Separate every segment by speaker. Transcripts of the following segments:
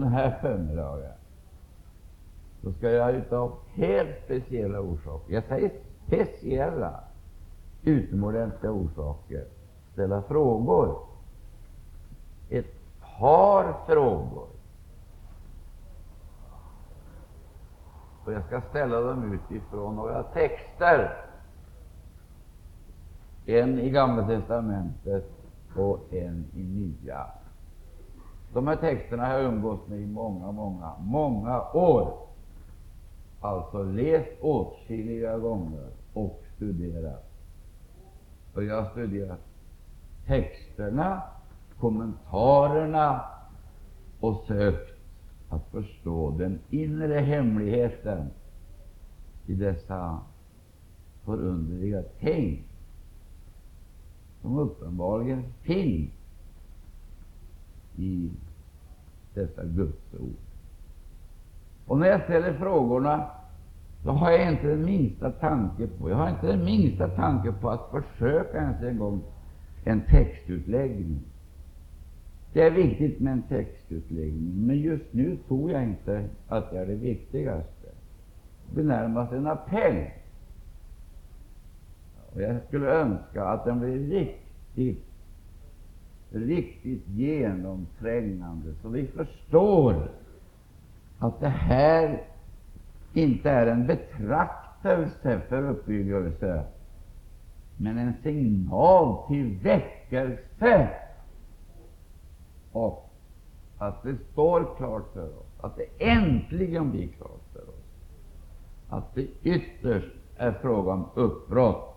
Speaker 1: den här förmiddagen så ska jag utav helt speciella orsaker, jag säger speciella, utomordentliga orsaker, ställa frågor. Ett par frågor. Och jag ska ställa dem utifrån några texter. En i Gamla testamentet och en i Nya. De här texterna har jag umgåtts med i många, många, många år. Alltså läst åtskilliga gånger och studerat. Och jag har studerat texterna, kommentarerna och sökt att förstå den inre hemligheten i dessa förunderliga ting som uppenbarligen finns i dessa Guds ord. Och när jag ställer frågorna så har jag inte den minsta tanke på, jag har inte den minsta tanke på att försöka ens en gång en textutläggning. Det är viktigt med en textutläggning, men just nu tror jag inte att det är det viktigaste. Det är närmast en appell. Och jag skulle önska att den blir riktigt, riktigt genomträngande, så vi förstår att det här inte är en betraktelse för uppbyggelse, men en signal till väckelse. Och att det står klart för oss, att det äntligen blir klart för oss, att det ytterst är fråga om uppbrott.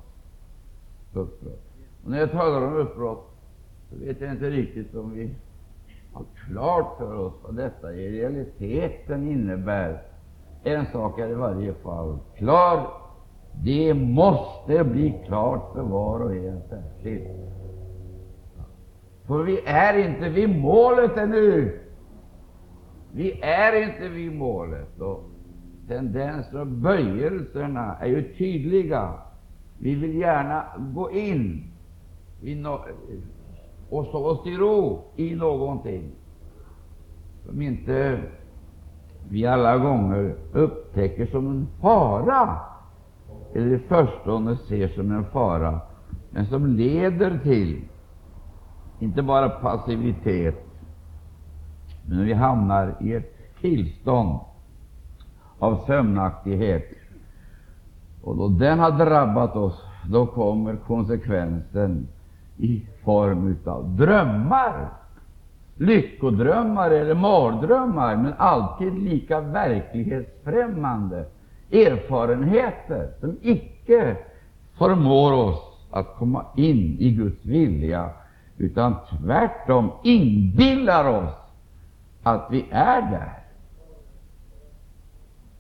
Speaker 1: uppbrott. Och när jag talar om uppbrott så vet jag inte riktigt om vi har klart för oss vad detta i realiteten innebär. En sak är i varje fall klar. Det måste bli klart för var och en särskilt. För vi är inte vid målet ännu. Vi är inte vid målet. Och tendenser och böjelserna är ju tydliga. Vi vill gärna gå in no och slå oss till ro i någonting som inte vi alla gånger upptäcker som en fara, eller i förstone ser som en fara, men som leder till inte bara passivitet, men vi hamnar i ett tillstånd av sömnaktighet. Och då den har drabbat oss, då kommer konsekvensen i form av drömmar, lyckodrömmar eller mardrömmar, men alltid lika verklighetsfrämmande erfarenheter som icke förmår oss att komma in i Guds vilja, utan tvärtom inbillar oss att vi är där,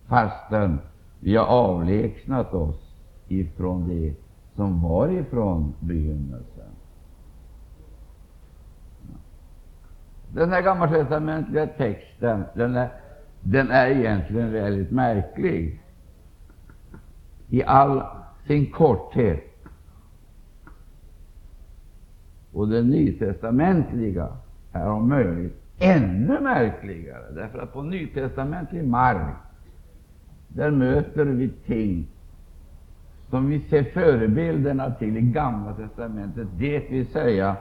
Speaker 1: fastän vi har avlägsnat oss ifrån det som var ifrån begynnelsen. Den här gammaltestamentliga texten den är, den är egentligen väldigt märklig. I all sin korthet. Och den nytestamentliga är om möjligt ännu märkligare, därför att på nytestamentlig mark där möter vi ting som vi ser förebilderna till i Gamla testamentet, det vill säga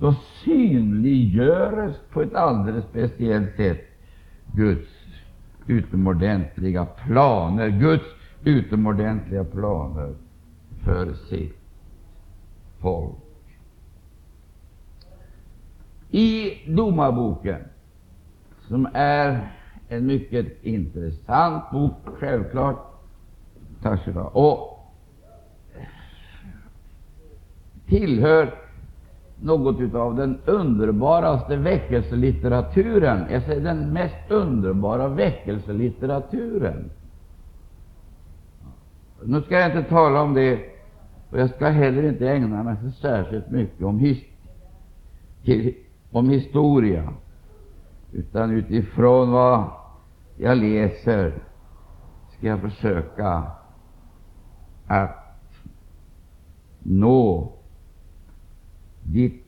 Speaker 1: då synliggöres på ett alldeles speciellt sätt Guds utomordentliga planer, Guds utomordentliga planer för sitt folk. I Domarboken, som är en mycket intressant bok, självklart, och tillhör något av den underbaraste väckelselitteraturen. Jag säger den mest underbara väckelselitteraturen. Nu ska jag inte tala om det, och jag ska heller inte ägna mig så särskilt mycket om, his till, om historia, utan utifrån vad jag läser ska jag försöka att nå ditt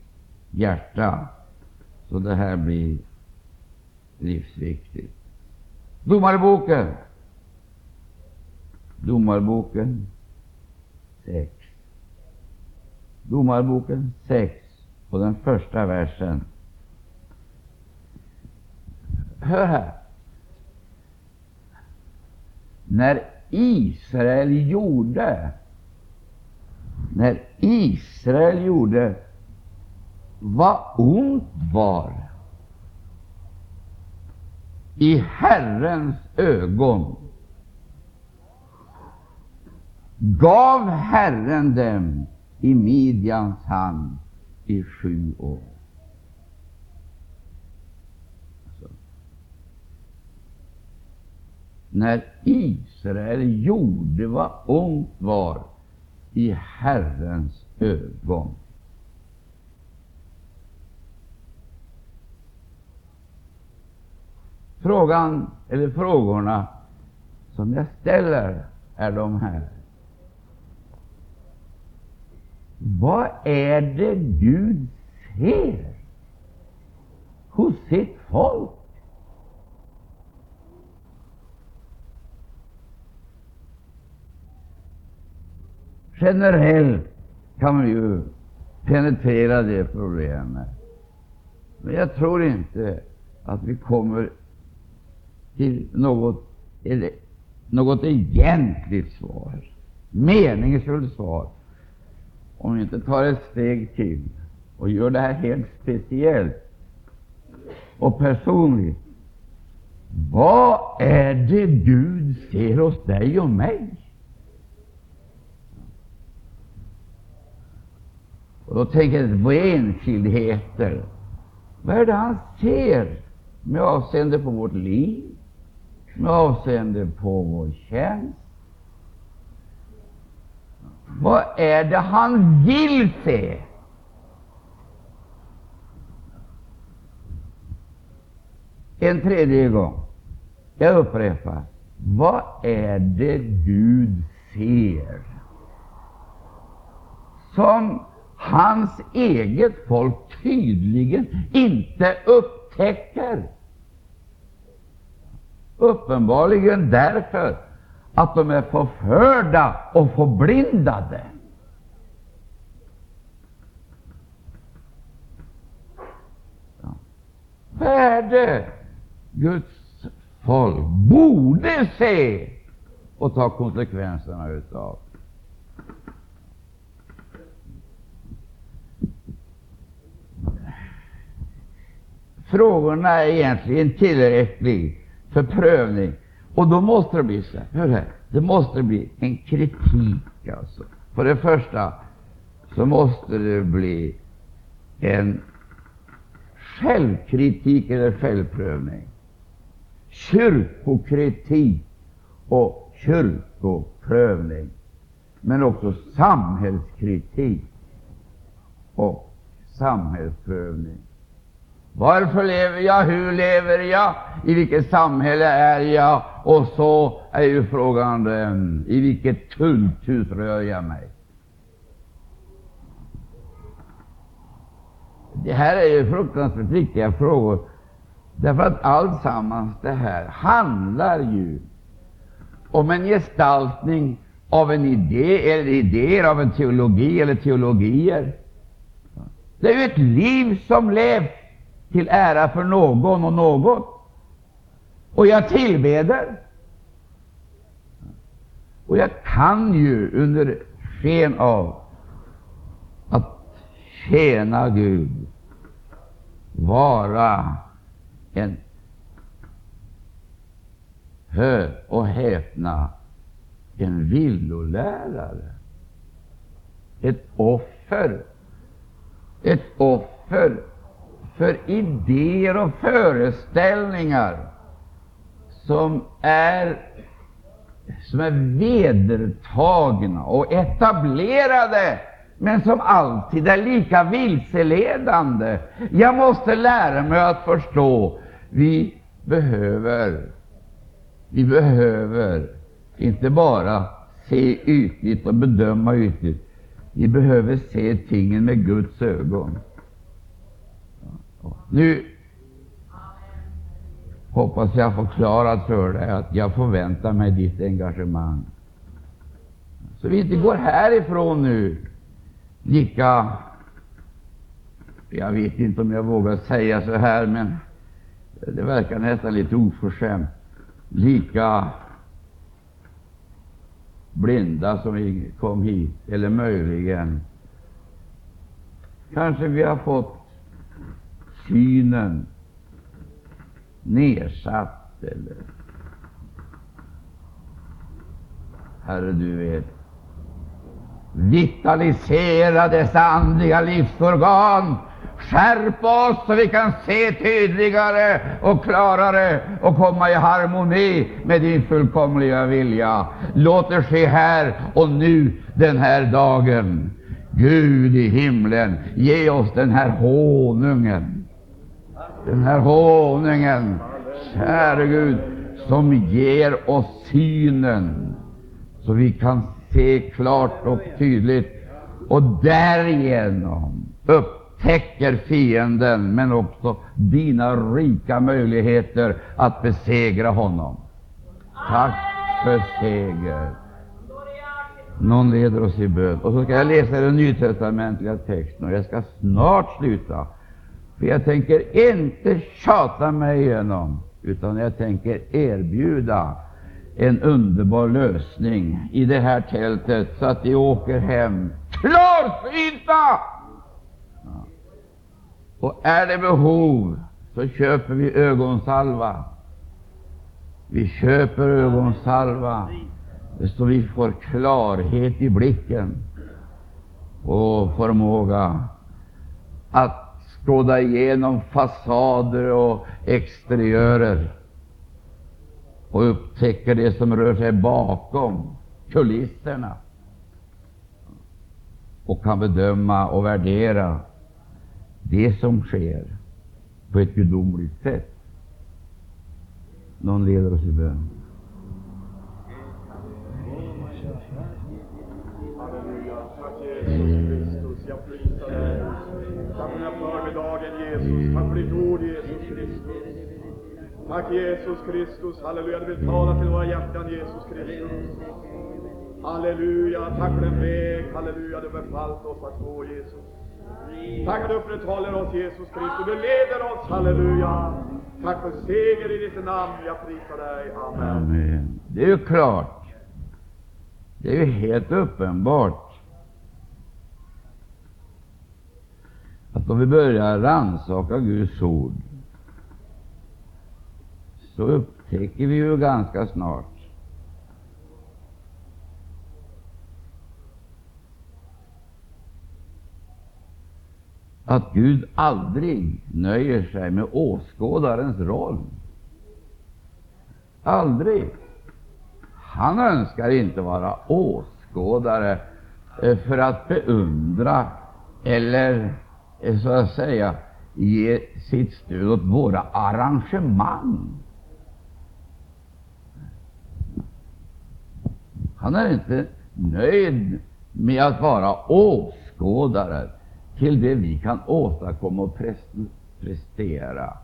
Speaker 1: hjärta, så det här blir livsviktigt. Domarboken. Domarboken 6. Domarboken 6 på den första versen. Hör här. När Israel gjorde när Israel gjorde vad ont var i Herrens ögon gav Herren dem i Midjans hand i sju år. Alltså, när Israel gjorde vad ont var i Herrens ögon. Frågan, eller frågorna som jag ställer är de här. Vad är det Gud ser hos sitt folk? Generellt kan man ju penetrera det problemet. Men jag tror inte att vi kommer till något, eller, något egentligt svar, meningsfullt svar, om vi inte tar ett steg till och gör det här helt speciellt och personligt. Vad är det Gud ser hos dig och mig? Och då tänker jag på enskildheter. Vad är det han ser med avseende på vårt liv, med avseende på vår tjänst? Vad är det han vill se? En tredje gång. Jag upprepar. Vad är det Gud ser som hans eget folk tydligen inte upptäcker. Uppenbarligen därför att de är förförda och förblindade. Ja. Guds folk borde se och ta konsekvenserna utav? frågorna är egentligen tillräckliga för prövning. Och då måste det bli så hör här, det måste bli en kritik. Alltså. För det första så måste det bli en självkritik eller självprövning, kyrkokritik och kyrkoprövning, men också samhällskritik och samhällsprövning. Varför lever jag? Hur lever jag? I vilket samhälle är jag? Och så är ju frågan i vilket kulthus rör jag mig? Det här är ju fruktansvärt viktiga frågor, därför att alltsammans det här handlar ju om en gestaltning av en idé, eller idéer av en teologi eller teologier. Det är ju ett liv som levs till ära för någon och något. Och jag tillbeder. Och jag kan ju under sken av att tjäna Gud vara en hör och häpna en villolärare, ett offer, ett offer för idéer och föreställningar som är, som är vedertagna och etablerade, men som alltid är lika vilseledande. Jag måste lära mig att förstå. Vi behöver, vi behöver inte bara se ytligt och bedöma ytligt. Vi behöver se tingen med Guds ögon. Nu hoppas jag förklarat för dig att jag förväntar mig ditt engagemang. Så vi inte går härifrån nu lika jag vet inte om jag vågar säga så här, men det verkar nästan lite oförskämt. Lika blinda som vi kom hit, eller möjligen kanske vi har fått synen nedsatt, eller Herre, du vet vitalisera dessa andliga livsorgan Skärp oss så vi kan se tydligare och klarare och komma i harmoni med din fullkomliga vilja. Låt det ske här och nu, den här dagen. Gud i himlen, ge oss den här honungen, den här honungen, käre Gud, som ger oss synen, så vi kan se klart och tydligt och därigenom upptäcker fienden, men också dina rika möjligheter att besegra honom. Tack för seger. Någon leder oss i bön. Och så ska jag läsa den nytestamentliga texten, och jag ska snart sluta. För jag tänker inte tjata mig igenom, utan jag tänker erbjuda en underbar lösning i det här tältet, så att de åker hem klarsynta och är det behov, så köper vi ögonsalva. Vi köper ögonsalva så vi får klarhet i blicken och förmåga att skåda igenom fasader och exteriörer och upptäcka det som rör sig bakom kulisserna och kan bedöma och värdera det som sker på ett gudomligt sätt. Någon leder oss i bön.
Speaker 2: Ditt ord, Jesus Kristus. Tack, Jesus Kristus. Halleluja. Du vill tala till våra hjärtan, Jesus Kristus. Halleluja. Tack för den väg, halleluja, du befallt oss att gå, Jesus. Tack att du upprätthåller oss, Jesus Kristus. Du leder oss, halleluja. Tack för seger i ditt namn. Jag prisar dig. Amen.
Speaker 1: Amen. Det är ju klart. Det är ju helt uppenbart att om vi börjar rannsaka Guds ord, så upptäcker vi ju ganska snart att Gud aldrig nöjer sig med åskådarens roll. Aldrig. Han önskar inte vara åskådare eh, för att beundra eller Eh, så att säga ge sitt stöd åt våra arrangemang. Han är inte nöjd med att vara åskådare till det vi kan åstadkomma och prestera.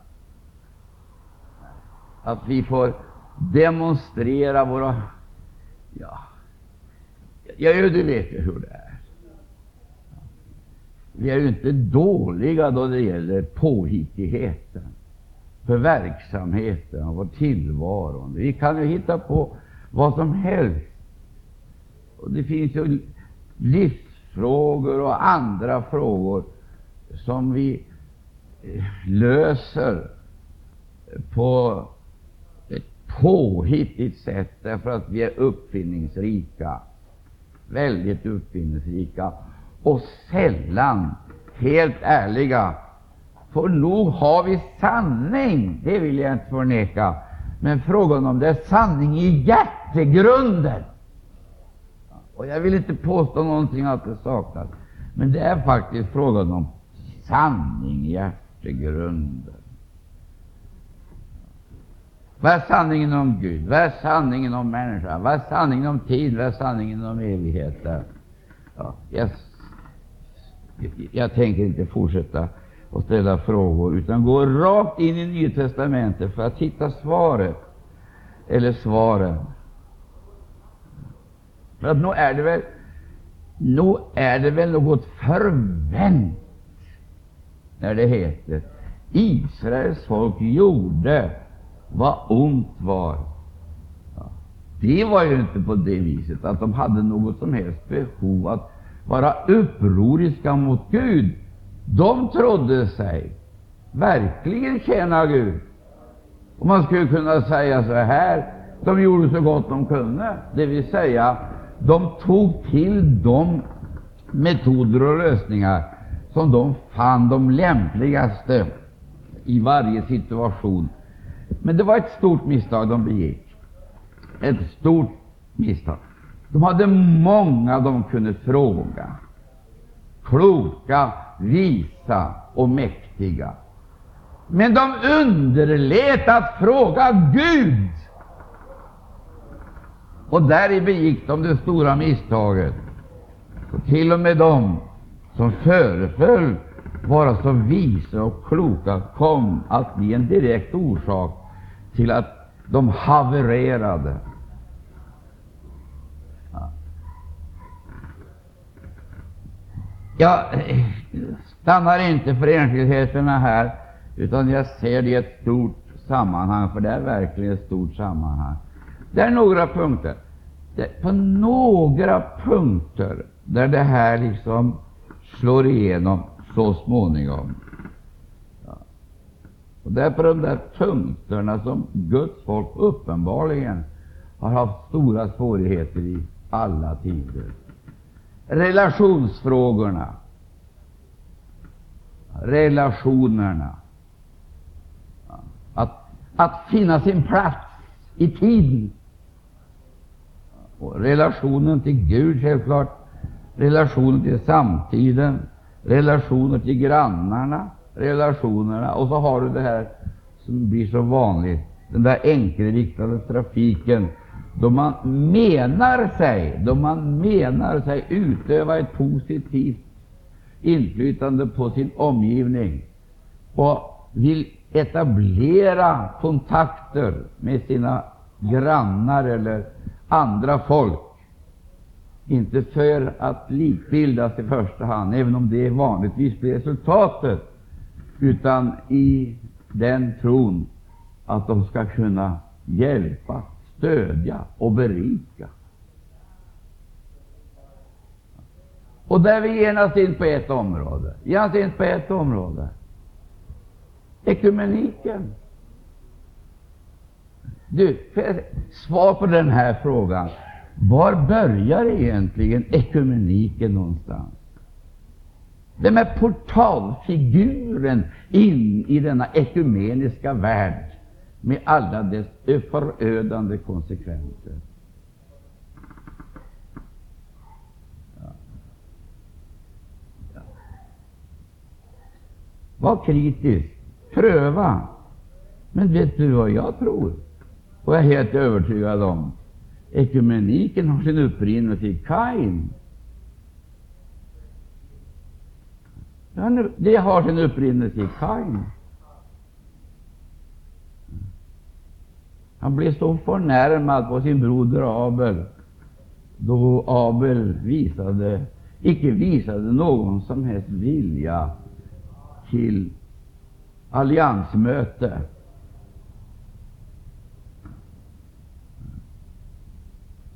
Speaker 1: Att vi får demonstrera våra... Ja, ja du vet ju hur det är. Vi är ju inte dåliga då det gäller påhittigheten för verksamheten och vår tillvaro. Vi kan ju hitta på vad som helst. Och det finns ju livsfrågor och andra frågor som vi eh, löser på ett påhittigt sätt därför att vi är uppfinningsrika, väldigt uppfinningsrika och sällan helt ärliga. För nog har vi sanning, det vill jag inte förneka, men frågan om det är sanning i hjärtegrunden och jag vill inte påstå någonting att det saknas, men det är faktiskt frågan om sanning, i hjärtegrunden. Vad är sanningen om Gud? Vad är sanningen om människan? Vad är sanningen om tid? Vad är sanningen om evigheten? Ja, yes jag tänker inte fortsätta och ställa frågor, utan gå rakt in i Nya testamentet för att hitta svaret, eller svaren. För att nog är det väl, nu är det väl något förvänt när det heter Israels folk gjorde vad ont var. Ja, det var ju inte på det viset att de hade något som helst behov att vara upproriska mot Gud. De trodde sig verkligen tjäna Gud. Och man skulle kunna säga så här, de gjorde så gott de kunde, det vill säga de tog till de metoder och lösningar som de fann de lämpligaste i varje situation. Men det var ett stort misstag de begick. Ett stort misstag. De hade många de kunde fråga. Kloka, visa och mäktiga. Men de underlät att fråga Gud. Och däri begick de det stora misstaget. Och till och med de som föreföll vara så visa och kloka kom att bli en direkt orsak till att de havererade. Jag stannar inte för enskildheterna här, utan jag ser det i ett stort sammanhang, för det är verkligen ett stort sammanhang. Det är några punkter. Det, på några punkter där det här liksom slår igenom så småningom. Ja. Och det är på de där punkterna som Guds folk uppenbarligen har haft stora svårigheter i alla tider. Relationsfrågorna, relationerna, att, att finna sin plats i tiden. Och relationen till Gud, självklart, relationen till samtiden, relationer till grannarna, relationerna, och så har du det här som blir så vanligt, den där enkelriktade trafiken, då man menar sig, då man menar sig utöva ett positivt inflytande på sin omgivning och vill etablera kontakter med sina grannar eller andra folk inte för att likbildas i första hand, även om det vanligtvis blir resultatet, utan i den tron att de skall kunna hjälpa, stödja och berika. Och där är vi genast in på ett område. Genast in på ett område. Ekumeniken. Du, svar på den här frågan. Var börjar egentligen ekumeniken någonstans? Vem är portalfiguren in i denna ekumeniska värld med alla dess förödande konsekvenser? Ja. Ja. Var kritisk, pröva. Men vet du vad jag tror? Och jag är helt övertygad om Ekumeniken har sin upprinnelse i Kain. Det har sin upprinnelse i Kain. Han blev så förnärmad på sin broder Abel, då Abel visade, icke visade någon som helst vilja till alliansmöte.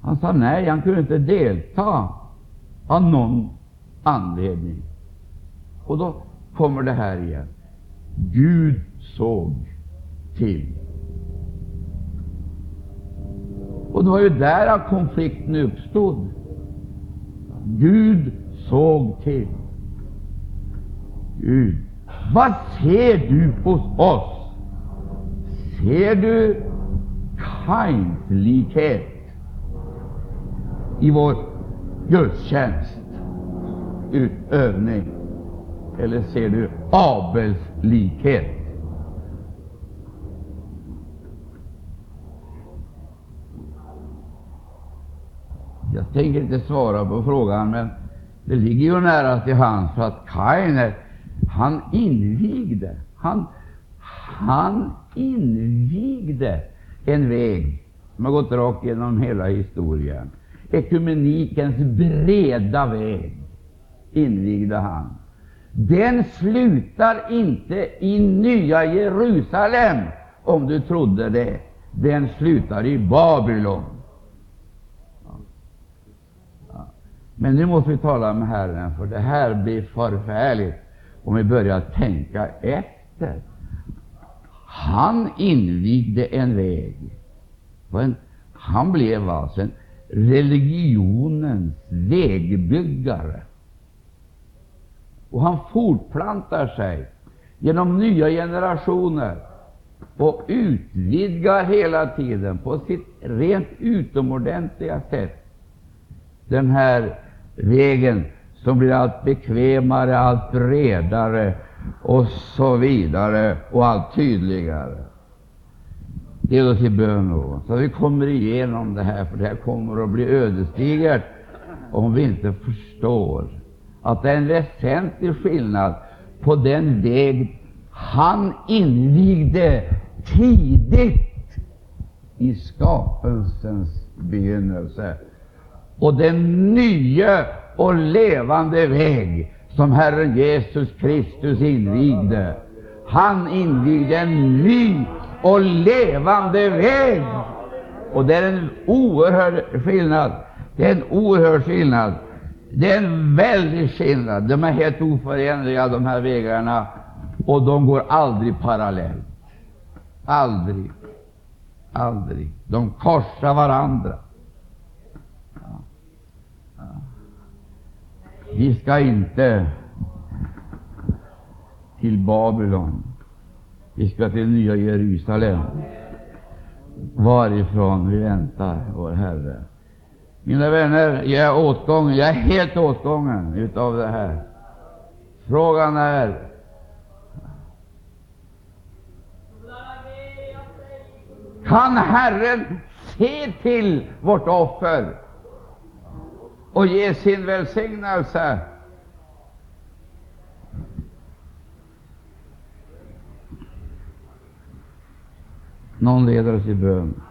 Speaker 1: Han sa nej, han kunde inte delta av någon anledning. Och då kommer det här igen. Gud såg till. Och det var ju där konflikten uppstod. Gud såg till. Gud, vad ser du hos oss? Ser du kindlighet i vår gudstjänst, utövning? Eller ser du Abels likhet? Jag tänker inte svara på frågan, men det ligger ju nära till hands för att Kainer, han invigde, han, han invigde en väg som har gått rakt genom hela historien. Ekumenikens breda väg invigde han. Den slutar inte i Nya Jerusalem, om du trodde det. Den slutar i Babylon. Men nu måste vi tala med Herren, för det här blir förfärligt om vi börjar tänka efter. Han invigde en väg. Han blev alltså en religionens vägbyggare. Och han fortplantar sig genom nya generationer och utvidgar hela tiden på sitt rent utomordentliga sätt den här vägen som blir allt bekvämare, allt bredare och så vidare och allt tydligare. Det är till bön då, så vi kommer igenom det här, för det här kommer att bli ödesdigert om vi inte förstår att det är en väsentlig skillnad på den väg han invigde tidigt i skapelsens begynnelse och den nya och levande väg som Herren Jesus Kristus invigde. Han invigde en ny och levande väg. Och det är en oerhörd skillnad. Det är en oerhörd skillnad. Det är en väldig skillnad. De är helt oförenliga, de här vägarna, och de går aldrig parallellt. Aldrig. Aldrig. De korsar varandra. Vi ska inte till Babylon. Vi ska till Nya Jerusalem, varifrån vi väntar vår Herre. Mina vänner, jag är åtgången, jag är helt åtgången utav det här. Frågan är Kan Herren se till vårt offer och ge sin välsignelse. Någon leder oss i bön.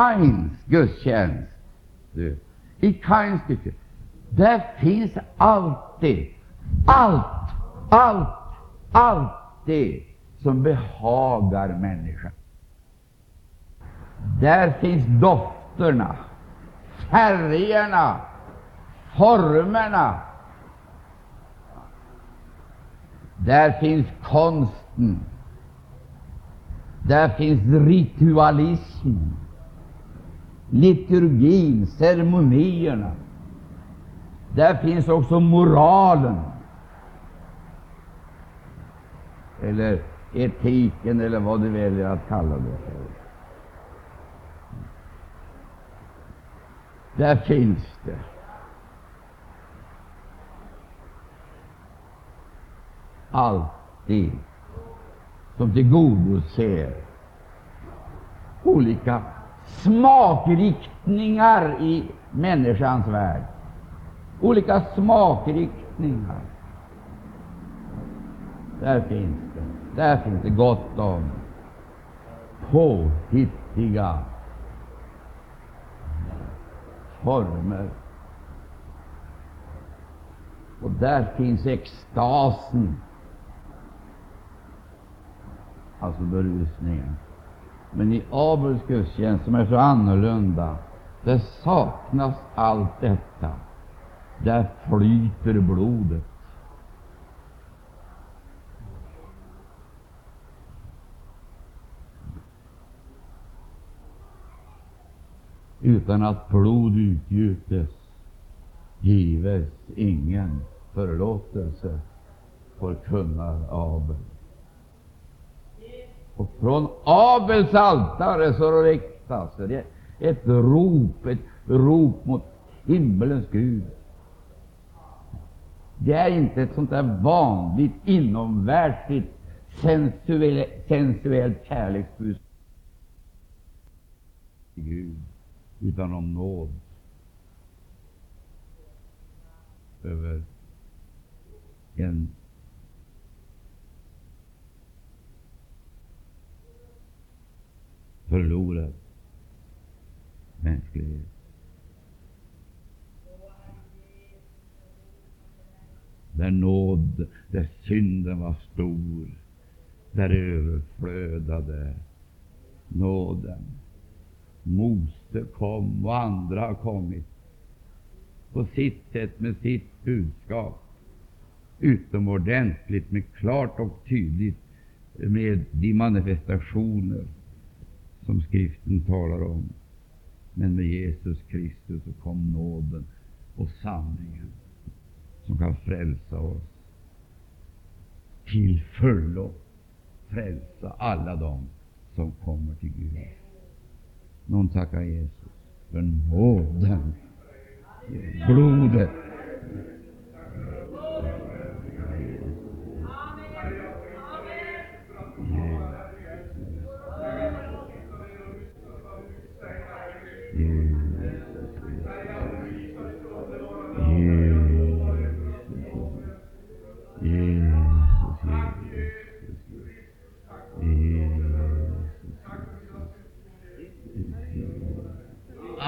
Speaker 1: Kains gudstjänst, du, i Kains gudstjänst, där finns alltid, allt, allt, allt det som behagar människan. Där finns dofterna, färgerna, formerna. Där finns konsten. Där finns ritualism, liturgin, ceremonierna. Där finns också moralen, eller etiken, eller vad du väljer att kalla det för. Där finns det. Alltid som tillgodoser olika smakriktningar i människans värld. Olika smakriktningar. Där finns det. Där finns det gott om påhittiga former. Och där finns extasen, alltså berusningen. Men i Abels gudstjänst, som är så annorlunda, där saknas allt detta. Där flyter blodet. Utan att blod utgjutes gives ingen förlåtelse, förkunnar Abel. Och från Abels altare så riktas det ett rop, ett rop mot himmelens Gud. Det är inte ett sånt där vanligt inomvärldsligt sensuellt, sensuellt kärleksbudskap till Gud, utan om nåd över en förlorad mänsklighet. Där nåd, där synden var stor, där överflödade nåden. Mose kom och andra har kommit på sitt sätt med sitt budskap. Utomordentligt, men klart och tydligt med de manifestationer som Skriften talar om. Men med Jesus Kristus så kom nåden och sanningen som kan frälsa oss till fullo, frälsa alla dem som kommer till Gud. Någon tackar Jesus för nåden, blodet.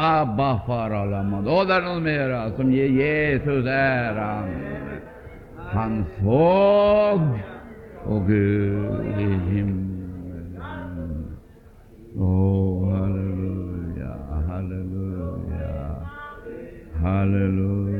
Speaker 1: Abba, far Alamad. Och det är någon mera som ger Jesus äran. Han såg, och Gud i himlen. Åh, halleluja, halleluja, halleluja.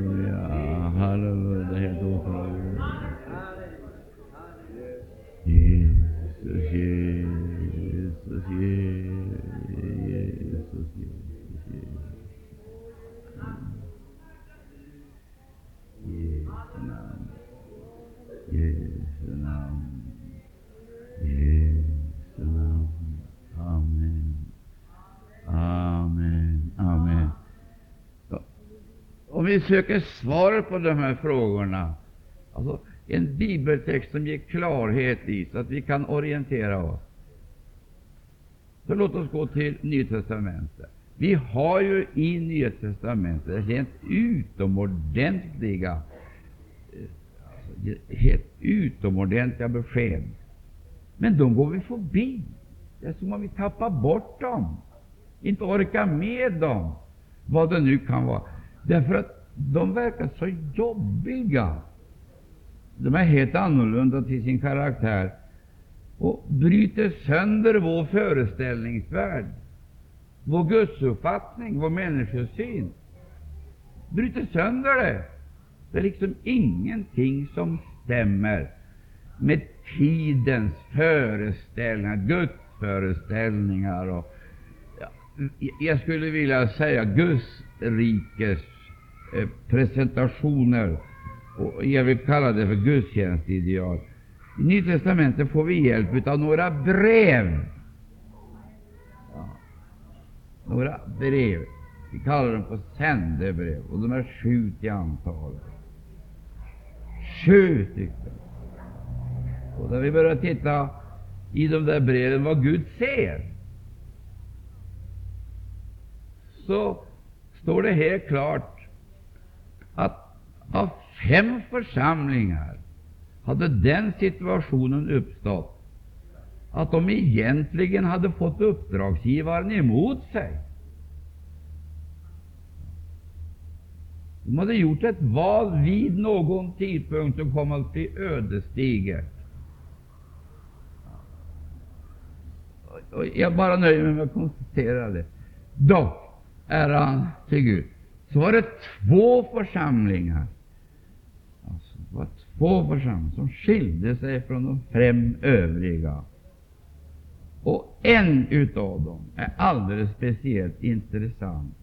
Speaker 1: Vi söker svar på de här frågorna, alltså en bibeltext som ger klarhet i, så att vi kan orientera oss. Så låt oss gå till Nytestamentet. Vi har ju i Nya testamentet helt utomordentliga, eh, alltså, helt utomordentliga besked. Men de går vi förbi. Det är som om vi tappar bort dem, inte orkar med dem, vad det nu kan vara. Därför att de verkar så jobbiga. De är helt annorlunda till sin karaktär och bryter sönder vår föreställningsvärld vår gudsuppfattning, vår människosyn. Bryter sönder det. Det är liksom ingenting som stämmer med tidens föreställningar, gudsföreställningar och ja, jag skulle vilja säga Guds rikes Eh, presentationer. Och jag vill kalla det för gudstjänstideal. I Nya testamentet får vi hjälp av några brev några brev. Vi kallar dem för sändebrev, och de är sju till antalet. Sju stycken. Och när vi börjar titta i de där breven vad Gud ser, så står det helt klart att av fem församlingar hade den situationen uppstått att de egentligen hade fått uppdragsgivaren emot sig. De hade gjort ett val vid någon tidpunkt som kom att bli ödesdigert. Jag bara nöjer mig med att konstatera det. Dock, ära till Gud, så var det två församlingar alltså, det var två församlingar som skilde sig från de fem övriga. Och en utav dem är alldeles speciellt intressant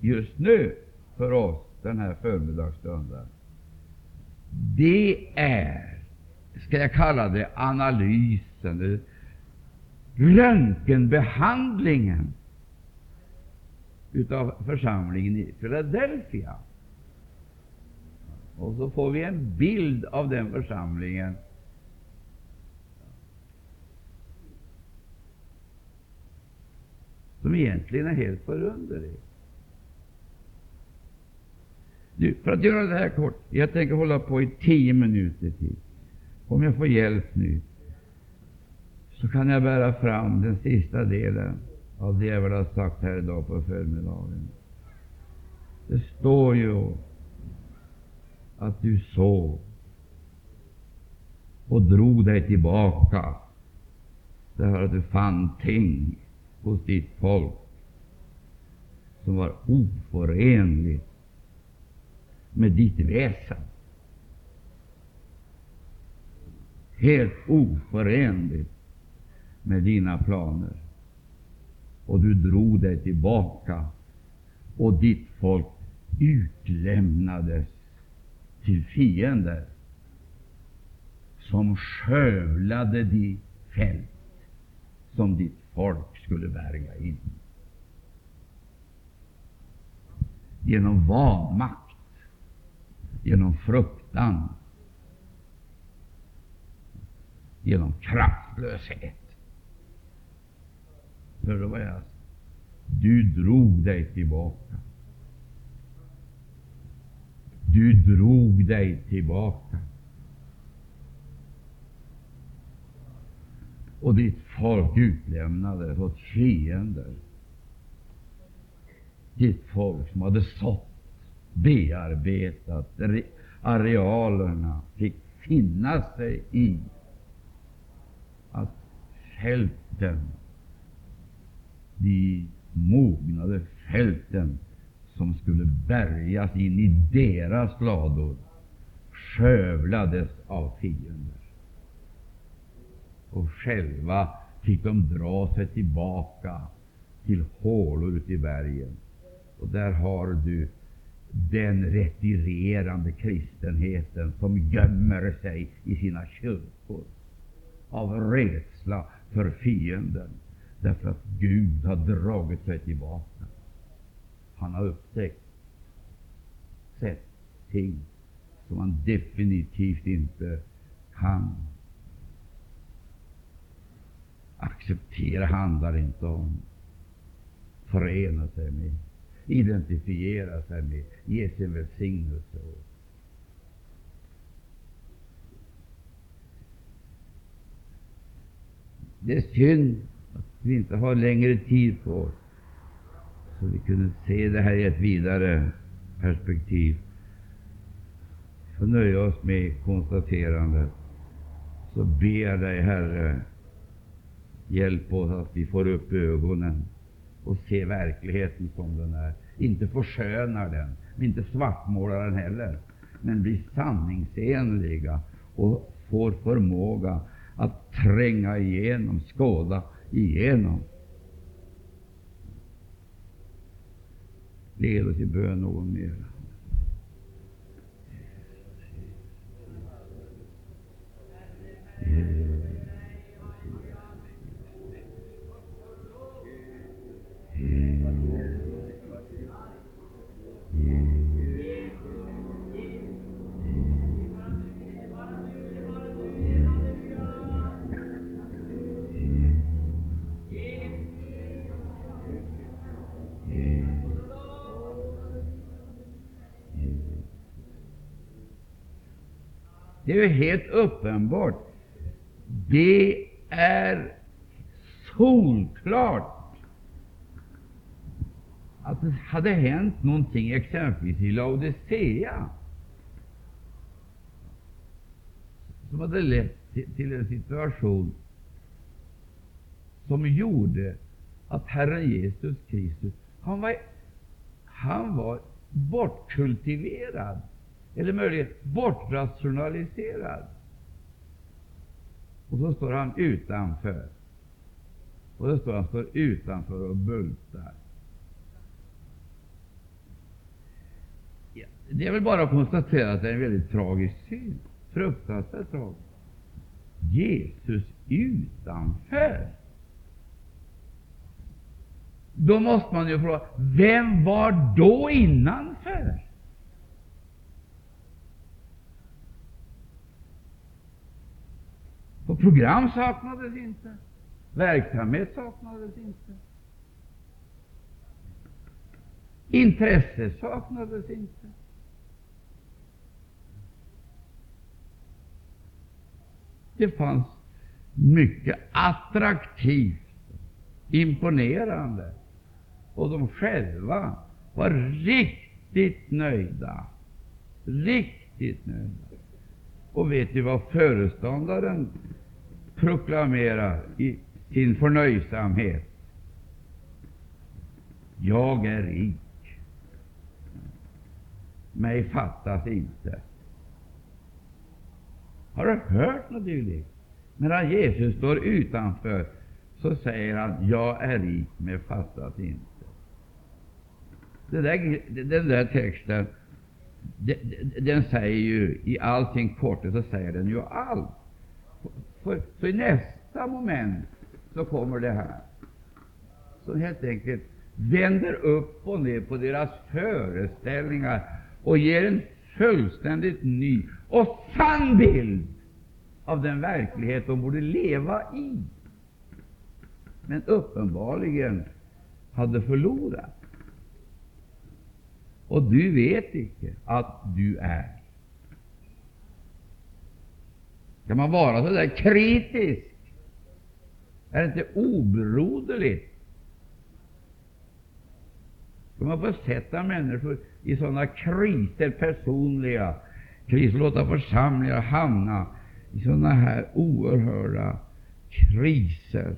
Speaker 1: just nu för oss den här förmiddagsstunden. Det är, ska jag kalla det, analysen, röntgenbehandlingen utav församlingen i Philadelphia. Och så får vi en bild av den församlingen som egentligen är helt förunderlig. Nu, för att göra det här kort, jag tänker hålla på i tio minuter till. Om jag får hjälp nu, så kan jag bära fram den sista delen av det jag vill ha sagt här idag på förmiddagen. Det står ju att du såg och drog dig tillbaka därför att du fann ting hos ditt folk som var oförenligt med ditt väsen. Helt oförenligt med dina planer. Och du drog dig tillbaka, och ditt folk utlämnades till fiender som skövlade de fält som ditt folk skulle värja in. Genom vanmakt, genom fruktan, genom kraftlöshet. Hör du vad jag Du drog dig tillbaka. Du drog dig tillbaka. Och ditt folk utlämnades åt fiender. Ditt folk som hade sått, bearbetat arealerna, fick finna sig i att fälten, de mognade fälten, som skulle bärgas in i deras lador skövlades av fiender. Och själva fick de dra sig tillbaka till hålor ute i bergen. Och där har du den retirerande kristenheten som gömmer sig i sina kyrkor av rädsla för fienden, därför att Gud har dragit sig tillbaka. Han har upptäckt, sett ting som han definitivt inte kan acceptera. handlar inte om förena sig med, identifiera sig med, ge sin välsignelse åt. Det är synd vi inte har längre tid på oss så vi kunde se det här i ett vidare perspektiv. Så nöja oss med konstaterandet. Så ber jag dig, Herre, hjälp oss att vi får upp ögonen och ser verkligheten som den är. Inte förskönar den, inte svartmålar den heller, men blir sanningsenliga och får förmåga att tränga igenom, skåda igenom. Led oss i bön någon mer. Yeah. Det är ju helt uppenbart. Det är solklart att det hade hänt någonting exempelvis i Laodicea som hade lett till en situation som gjorde att Herren Jesus Kristus han var, han var bortkultiverad, eller möjligen bortrationaliserad. Och så står han utanför. Och då står han står utanför och bultar. Ja, det är väl bara att konstatera att det är en väldigt tragisk syn. Fruktansvärt tragisk. Jesus utanför. Då måste man ju fråga, vem var då innanför? Och program saknades inte. Verksamhet saknades inte. Intresse saknades inte. Det fanns mycket attraktivt, imponerande, och de själva var riktigt nöjda. Riktigt nöjda. Och vet ni vad föreståndaren proklamerar i sin förnöjsamhet? Jag är rik. Mig fattas inte. Har du hört något dylikt? Medan Jesus står utanför så säger han, jag är rik, mig fattas inte. Den där, den där texten, den säger ju i allting kortet korthet, så säger den ju allt. För, för i nästa moment så kommer det här, som helt enkelt vänder upp och ner på deras föreställningar och ger en fullständigt ny och sann bild av den verklighet de borde leva i, men uppenbarligen hade förlorat. Och du vet icke att du är. Kan man vara så där kritisk? Är det inte obroderligt? Ska man försätta människor i sådana kriser, personliga kriser, låta församlingar hamna i sådana här oerhörda kriser?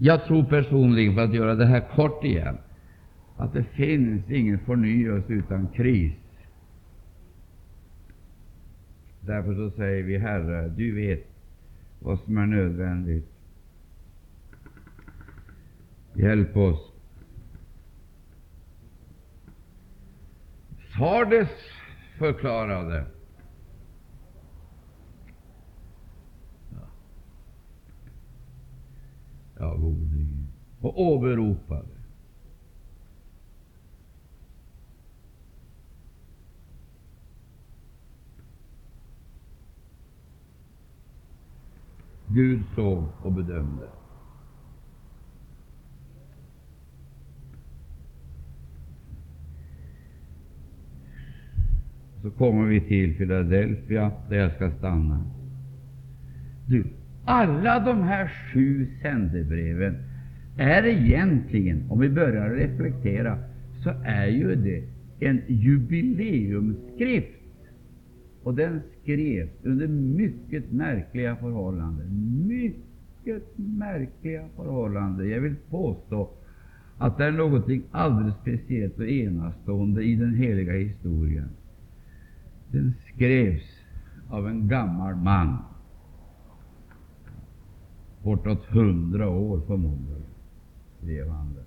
Speaker 1: Jag tror personligen, för att göra det här kort igen, att det finns ingen förnyelse utan kris. Därför så säger vi, Herre, du vet vad som är nödvändigt. Hjälp oss. Sardes förklarade Ja, gode Gud. Och åberopade. Gud såg och bedömde. Så kommer vi till Philadelphia, där jag ska stanna. Du, alla de här sju sändebreven är egentligen, om vi börjar reflektera, så är ju det en jubileumsskrift. Och den skrevs under mycket märkliga förhållanden. Mycket märkliga förhållanden. Jag vill påstå att det är någonting alldeles speciellt och enastående i den heliga historien. Den skrevs av en gammal man bortåt hundra år förmodligen, skrev han det.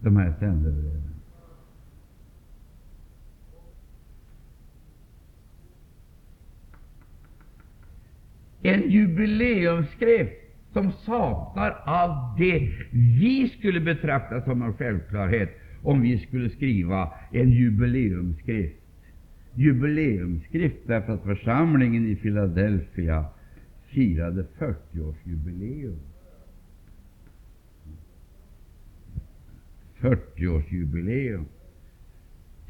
Speaker 1: De här sändebreven. En jubileumsskrift som saknar allt det vi skulle betrakta som en självklarhet om vi skulle skriva en jubileumsskrift. Jubileumsskrift därför att församlingen i Philadelphia firade 40-årsjubileum. 40-årsjubileum.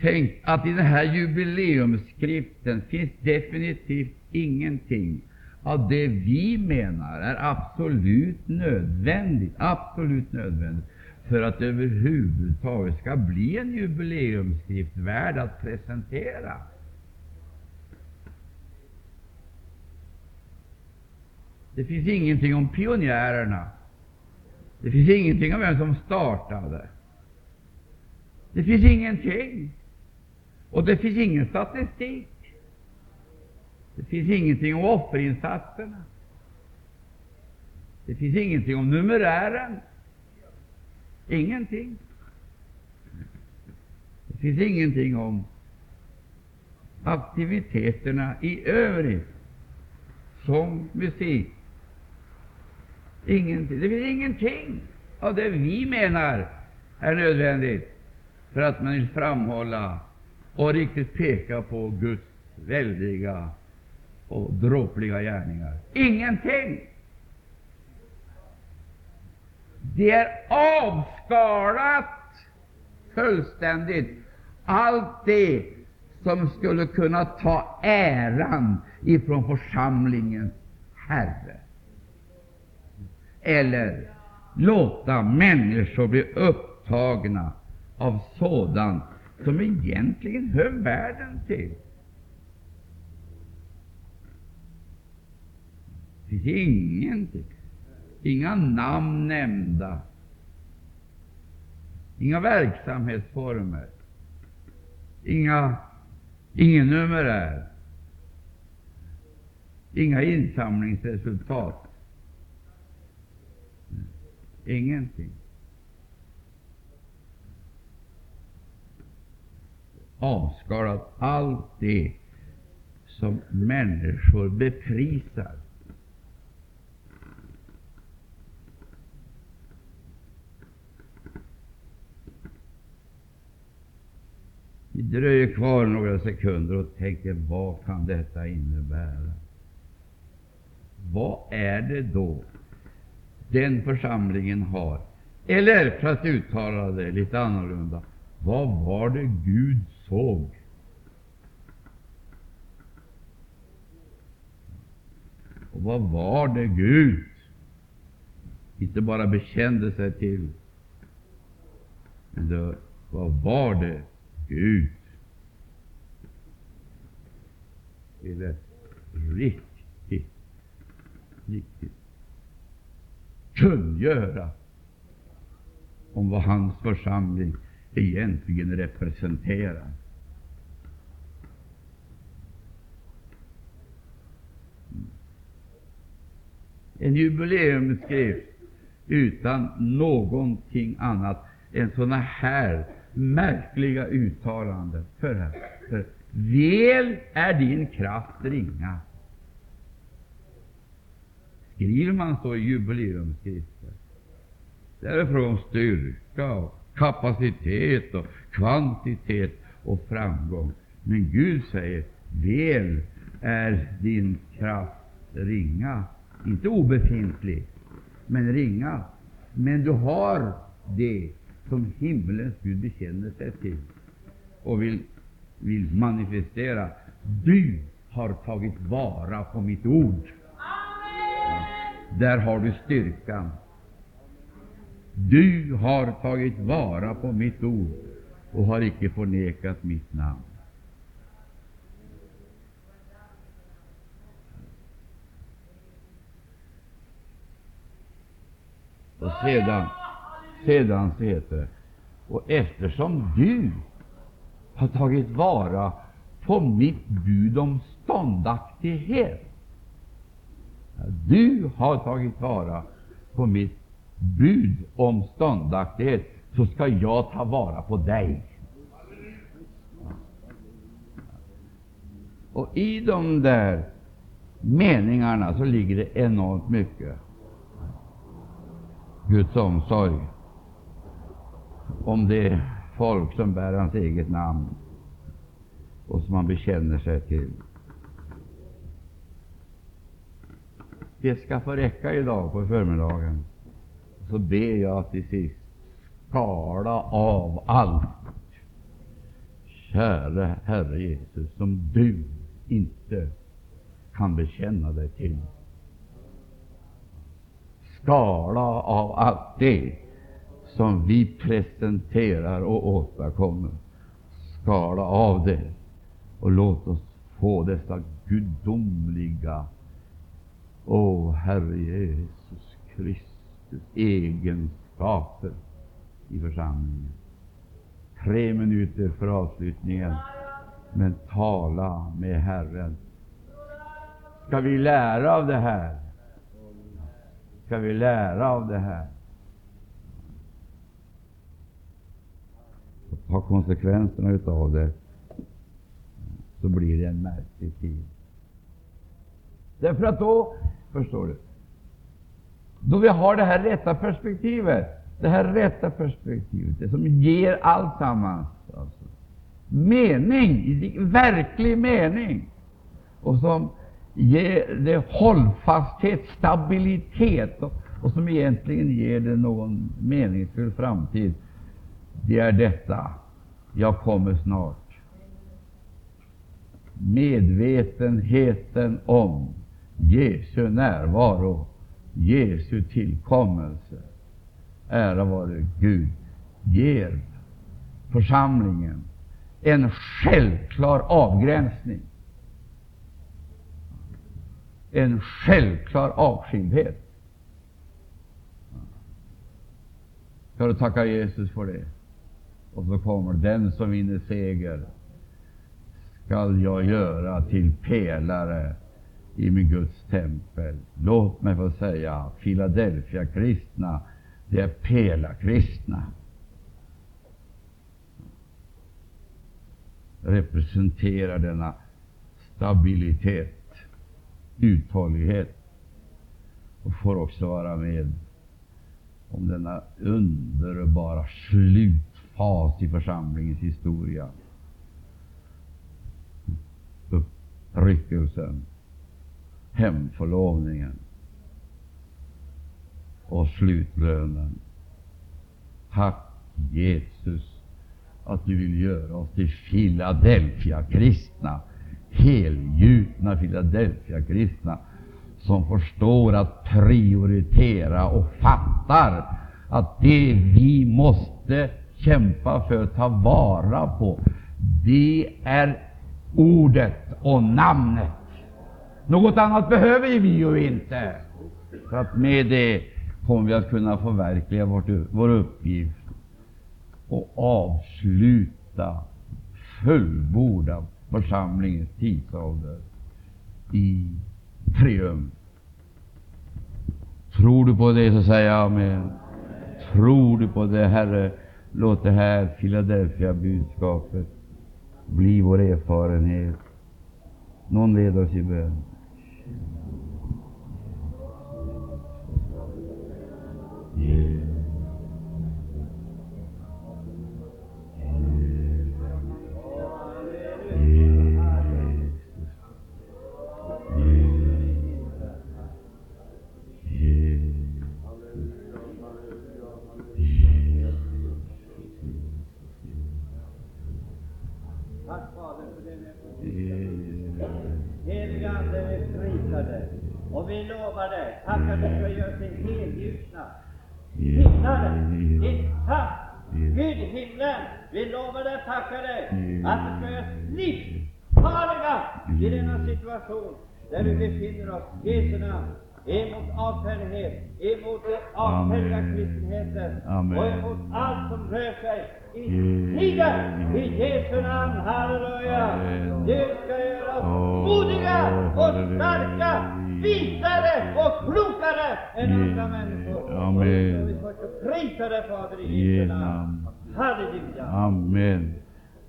Speaker 1: Tänk att i den här jubileumsskriften finns definitivt ingenting av det vi menar är absolut nödvändigt, absolut nödvändigt för att överhuvudtaget ska bli en jubileumsskrift värd att presentera. Det finns ingenting om pionjärerna. Det finns ingenting om vem som startade. Det finns ingenting. Och det finns ingen statistik. Det finns ingenting om offerinsatserna. Det finns ingenting om numerären. Ingenting. Det finns ingenting om aktiviteterna i övrigt. Sång, musik. Ingenting. Det finns ingenting av det vi menar är nödvändigt för att man vill framhålla och riktigt peka på Guds väldiga och dråpliga gärningar. Ingenting! Det är avskalat fullständigt, allt det som skulle kunna ta äran ifrån församlingens Herre eller låta människor bli upptagna av sådant som egentligen hör världen till. Det finns ingenting. Inga namn nämnda. Inga verksamhetsformer. Inga, ingen numerär. Inga insamlingsresultat. Ingenting. Avskalat allt det som människor beprisar. Vi dröjer kvar några sekunder och tänker, vad kan detta innebära? Vad är det då den församlingen har? Eller, för att uttala det lite annorlunda, vad var det Gud såg? Och vad var det Gud inte bara bekände sig till, men det, vad var det Gud ville riktigt, riktigt kungöra om vad hans församling egentligen representerar. En jubileumsskrift utan någonting annat än sådana här märkliga uttalanden. För, för väl är din kraft ringa. Skriver man så i jubileumsskrifter? Det är fråga om styrka, och kapacitet, och kvantitet och framgång. Men Gud säger, väl är din kraft ringa. Inte obefintlig, men ringa. Men du har det som himlens Gud bekänner sig till och vill, vill manifestera. Du har tagit vara på mitt ord. Där har du styrkan. Du har tagit vara på mitt ord och har icke förnekat mitt namn. Och sedan, sedan så heter det, och eftersom du har tagit vara på mitt bud om ståndaktighet, du har tagit vara på mitt bud om ståndaktighet, så ska jag ta vara på dig. Och i de där meningarna så ligger det enormt mycket Guds omsorg om det folk som bär hans eget namn och som han bekänner sig till. Det ska få räcka idag på förmiddagen. Så ber jag till sist skala av allt, käre Herre Jesus, som du inte kan bekänna dig till. Skala av allt det som vi presenterar och åstadkommer. Skala av det och låt oss få dessa gudomliga, Åh Herre Jesus Kristus, egenskaper i församlingen. Tre minuter för avslutningen, men tala med Herren. Ska vi lära av det här? Ska vi lära av det här? Och ta konsekvenserna utav det, så blir det en märklig tid. Därför att då, förstår du, då vi har det här rätta perspektivet, det här rätta perspektivet, det som ger alltsammans, alltså, mening, verklig mening, och som ger det hållfasthet, stabilitet, och, och som egentligen ger det någon meningsfull framtid, det är detta. Jag kommer snart. Medvetenheten om Jesu närvaro, Jesu tillkommelse, ära vare Gud, ger församlingen en självklar avgränsning, en självklar avskildhet. Ska du tacka Jesus för det? Och så kommer den som vinner seger skall jag göra till pelare i min Guds tempel. Låt mig få säga, Philadelphia-kristna, det är pelarkristna. Representerar denna stabilitet, uthållighet och får också vara med om denna underbara slutfas i församlingens historia. Uppryckelsen, hemförlovningen och slutlönen. Tack Jesus att du vill göra oss till Philadelphia-kristna, helgjutna Philadelphia-kristna, som förstår att prioritera och fattar att det vi måste kämpa för ta vara på, det är ordet och namnet. Något annat behöver vi ju inte. För att med det kommer vi att kunna förverkliga vårt, vår uppgift och avsluta, fullborda församlingens tidsålder i triumf. Tror du på det, så säger jag amen. Tror du på det, Herre, låt det här Philadelphia-budskapet bli vår erfarenhet. Någon leder oss i bön. Yeah.
Speaker 3: Dig och vi lovar dig. Tack att du ska göra oss helgjutna himlare, insatt Gud i himlen. Vi lovar dig, tackar dig att du ska göra oss livsfarliga i denna situation där vi befinner oss. Jesu namn. Emot avfällighet, emot den avfälliga
Speaker 1: Amen.
Speaker 3: kristenheten och emot allt som rör sig i stigen. I Jesu namn, halleluja. Du ska göra oss modiga och starka, visare och klokare än andra människor.
Speaker 1: Amen.
Speaker 3: Och vi får prisa dig, Fader, i Jesu namn. Halleluja.
Speaker 1: Amen.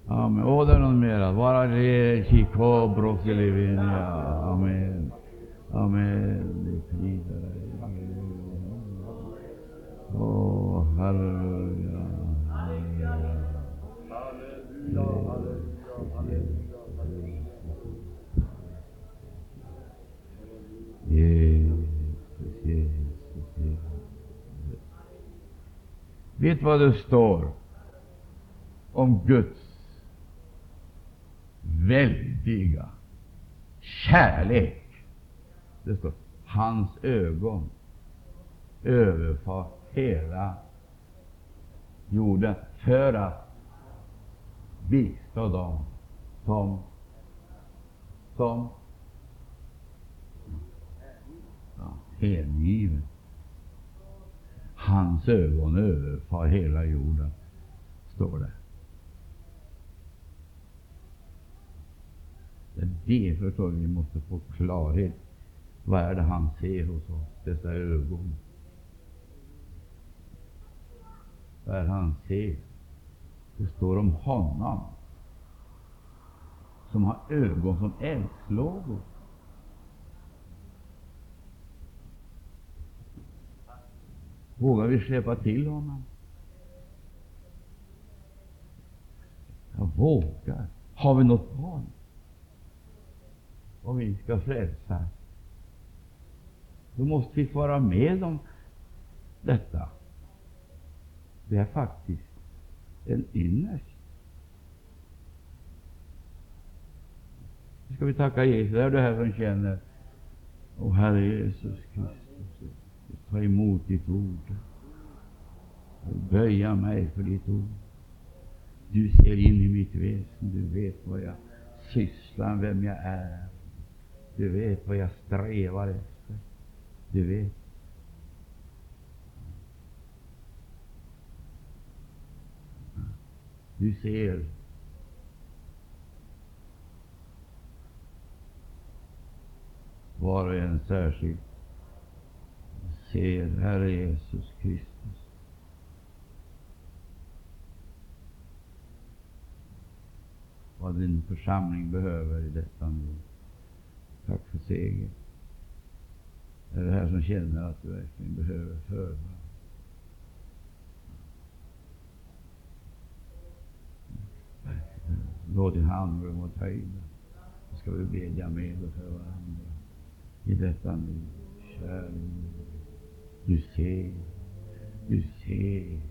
Speaker 1: Amen. Är någon mera. Vara re, kiko, brokilivinia. Amen. Amen. Vi prisar dig. Åh, halleluja. Jesus, Jesus, Jesus. Vet vad det står om Guds väldiga kärlek? Det står hans ögon överfar hela jorden för att bistå dem som som ja, hängiven. Hans ögon överfar hela jorden, står det. Det är det förstår vi måste få klarhet. Vad är det han ser hos oss, dessa ögon? Vad är det han ser? Det står om honom som har ögon som eldslågor. Vågar vi släppa till honom? Jag vågar. Har vi något val? Om vi ska frälsas, då måste vi få vara med om detta. Det är faktiskt en ynnest. Nu ska vi tacka Jesus. Är du här som känner, O Herre Jesus Kristus, ta emot ditt ord och böja mig för ditt ord. Du ser in i mitt väsen, du vet vad jag sysslar med, vem jag är. Du vet vad jag strävar efter. Du vet. Du ser var och en särskilt. Ser Herre Jesus Kristus. Vad din församling behöver i detta nu. Tack för segern. Är det här som känner att du verkligen behöver förbön? Låt din hand gå mot höjden. Så ska vi bedja med och för varandra i detta nu. Kära du ser, du ser.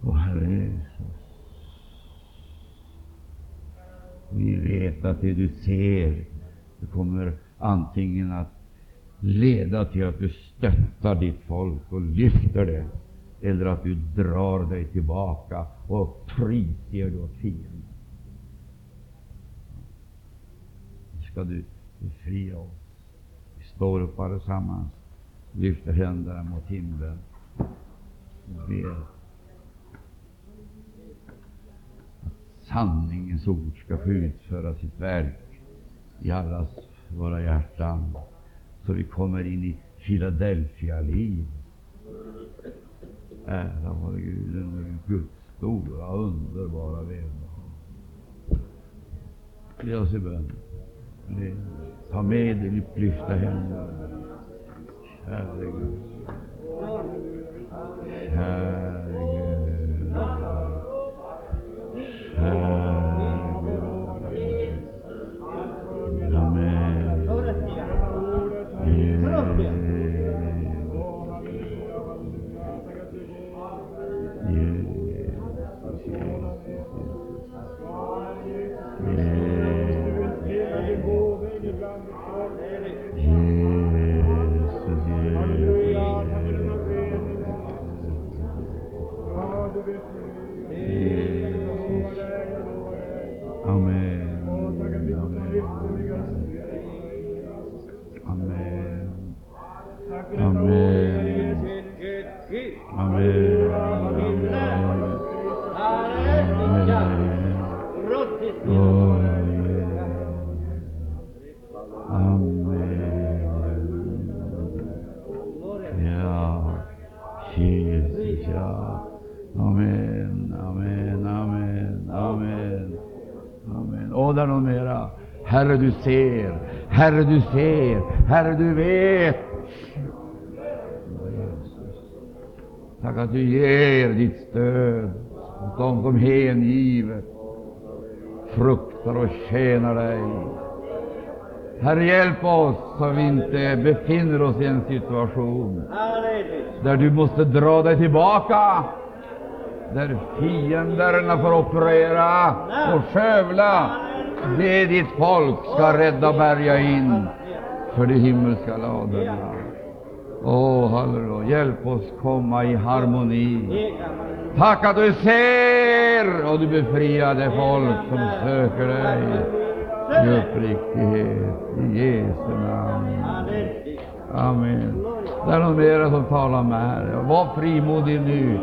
Speaker 1: Och Herre Jesus, vi vet att det du ser, det kommer antingen att leda till att du stöttar ditt folk och lyfter det, eller att du drar dig tillbaka och prisger dig åt fienden. Nu Ska du befria oss. Vi står upp allesammans, lyfter händerna mot himlen och ber att sanningens ord ska få utföra sitt verk i allas våra hjärtan, så vi kommer in i Philadelphia-liv. Ära vare Gud, den Guds stora, underbara välbehag. Led oss i bön. Ta med dig upplyfta händer. Herre Gud. Herre Gud. Ser. Herre, du ser. Herre, du vet. Tack att du ger ditt stöd åt dem som hängivet fruktar och tjänar dig. Herre, hjälp oss så vi inte befinner oss i en situation där du måste dra dig tillbaka, där fienderna får operera och skövla det ditt folk ska rädda och bärga in för de himmelska ladorna. Åh, halleluja, hjälp oss komma i harmoni. Tack att du ser och du befriar det folk som söker dig i uppriktighet. I Jesu namn. Amen. Det är någon mera som talar med Herre. Var frimodig nu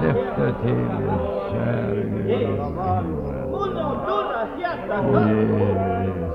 Speaker 1: släpp det till, käre Gud.
Speaker 3: Och
Speaker 1: Jesus.